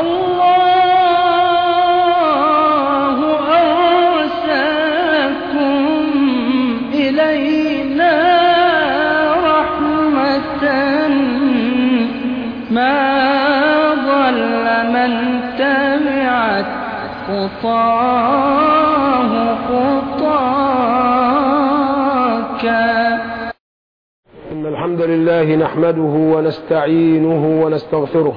الله أرسلكم إلينا رحمة ما ضل من تبعت خطاه خطاك. إن الحمد لله نحمده ونستعينه ونستغفره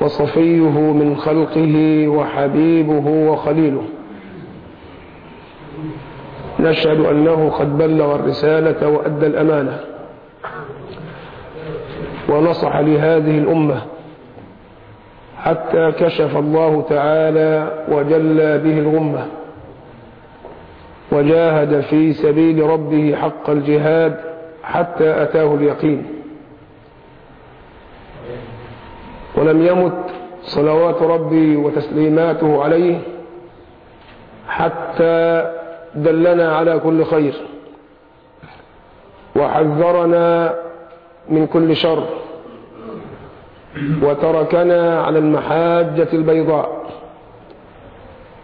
وصفيه من خلقه وحبيبه وخليله. نشهد أنه قد بلغ الرسالة وأدى الأمانة. ونصح لهذه الأمة. حتى كشف الله تعالى وجلى به الغمة. وجاهد في سبيل ربه حق الجهاد حتى أتاه اليقين. ولم يمت صلوات ربي وتسليماته عليه حتى دلنا على كل خير وحذرنا من كل شر وتركنا على المحاجة البيضاء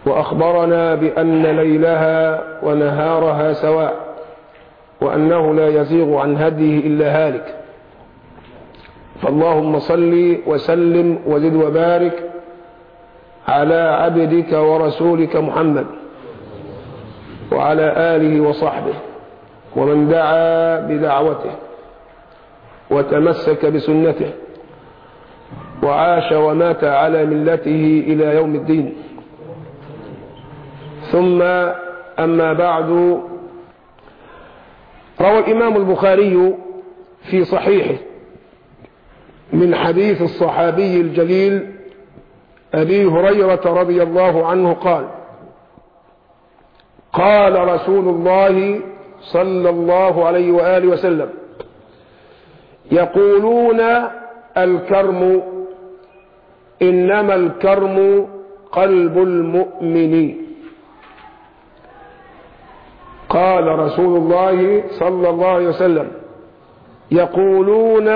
وأخبرنا بأن ليلها ونهارها سواء وأنه لا يزيغ عن هديه إلا هالك فاللهم صل وسلم وزد وبارك على عبدك ورسولك محمد وعلى آله وصحبه ومن دعا بدعوته وتمسك بسنته وعاش ومات على ملته إلى يوم الدين. ثم أما بعد روى الإمام البخاري في صحيحه. من حديث الصحابي الجليل أبي هريرة رضي الله عنه قال قال رسول الله صلى الله عليه وآله وسلم يقولون الكرم إنما الكرم قلب المؤمن. قال رسول الله صلى الله عليه وسلم يقولون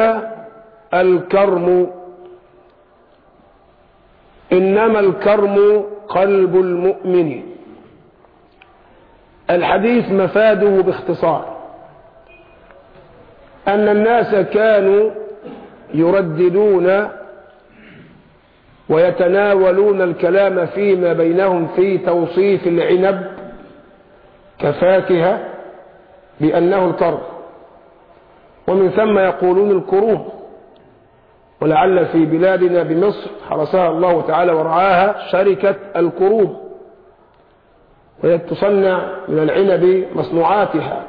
الكرم. إنما الكرم قلب المؤمن. الحديث مفاده باختصار. أن الناس كانوا يرددون ويتناولون الكلام فيما بينهم في توصيف العنب كفاكهة بأنه الكرم. ومن ثم يقولون الكروم ولعل في بلادنا بمصر حرسها الله تعالى ورعاها شركة الكروم وهي تصنع من العنب مصنوعاتها.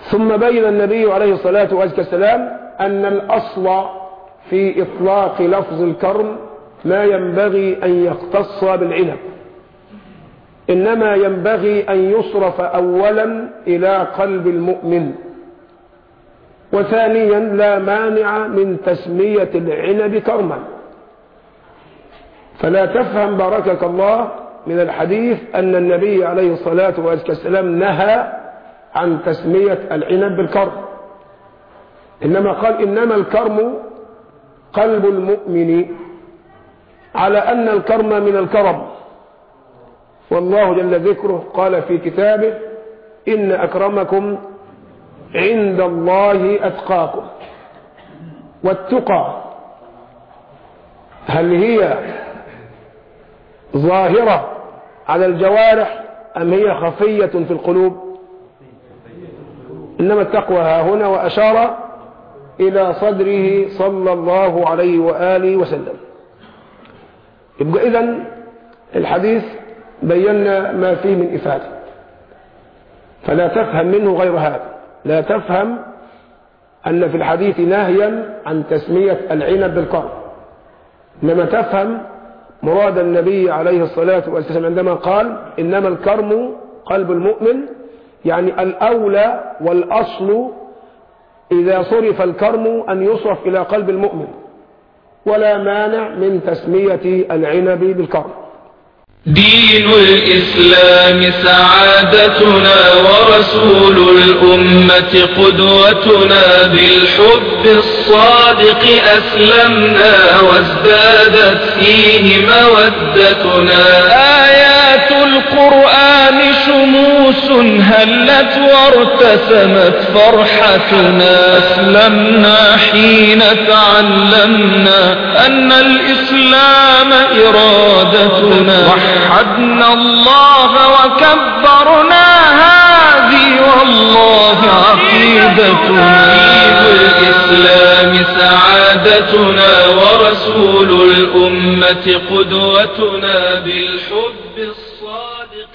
ثم بين النبي عليه الصلاة والسلام أن الأصل في إطلاق لفظ الكرم ما ينبغي أن يختص بالعنب إنما ينبغي أن يصرف أولا إلى قلب المؤمن. وثانيا لا مانع من تسمية العنب كرما. فلا تفهم باركك الله من الحديث أن النبي عليه الصلاة والسلام نهى عن تسمية العنب بالكرم. إنما قال إنما الكرم قلب المؤمن على أن الكرم من الكرم. والله جل ذكره قال في كتابه إن أكرمكم عند الله أتقاكم والتقى. هل هي ظاهرة على الجوارح أم هي خفية في القلوب؟ إنما التقوى ها هنا وأشار إلى صدره صلى الله عليه وآله وسلم. يبقى إذن الحديث بينا ما فيه من إفادة. فلا تفهم منه غير هذا. لا تفهم أن في الحديث نهيا عن تسمية العنب بالقرن إنما تفهم مراد النبي عليه الصلاة والسلام عندما قال إنما الكرم قلب المؤمن يعني الأولى والأصل إذا صرف الكرم أن يصرف إلى قلب المؤمن ولا مانع من تسمية العنب بالكرم دين الإسلام سعادتنا ورسول الأمة قدوتنا بالحب الصادق أسلمنا وازدادت فيه مودتنا. القرآن شموس هلت وارتسمت فرحتنا. أسلمنا حين تعلمنا أن الإسلام إرادتنا. وحدنا الله وكبرنا هذه والله عقيدتنا. الإسلام سعادتنا ورسول الأمة قدوتنا بالحب الصادق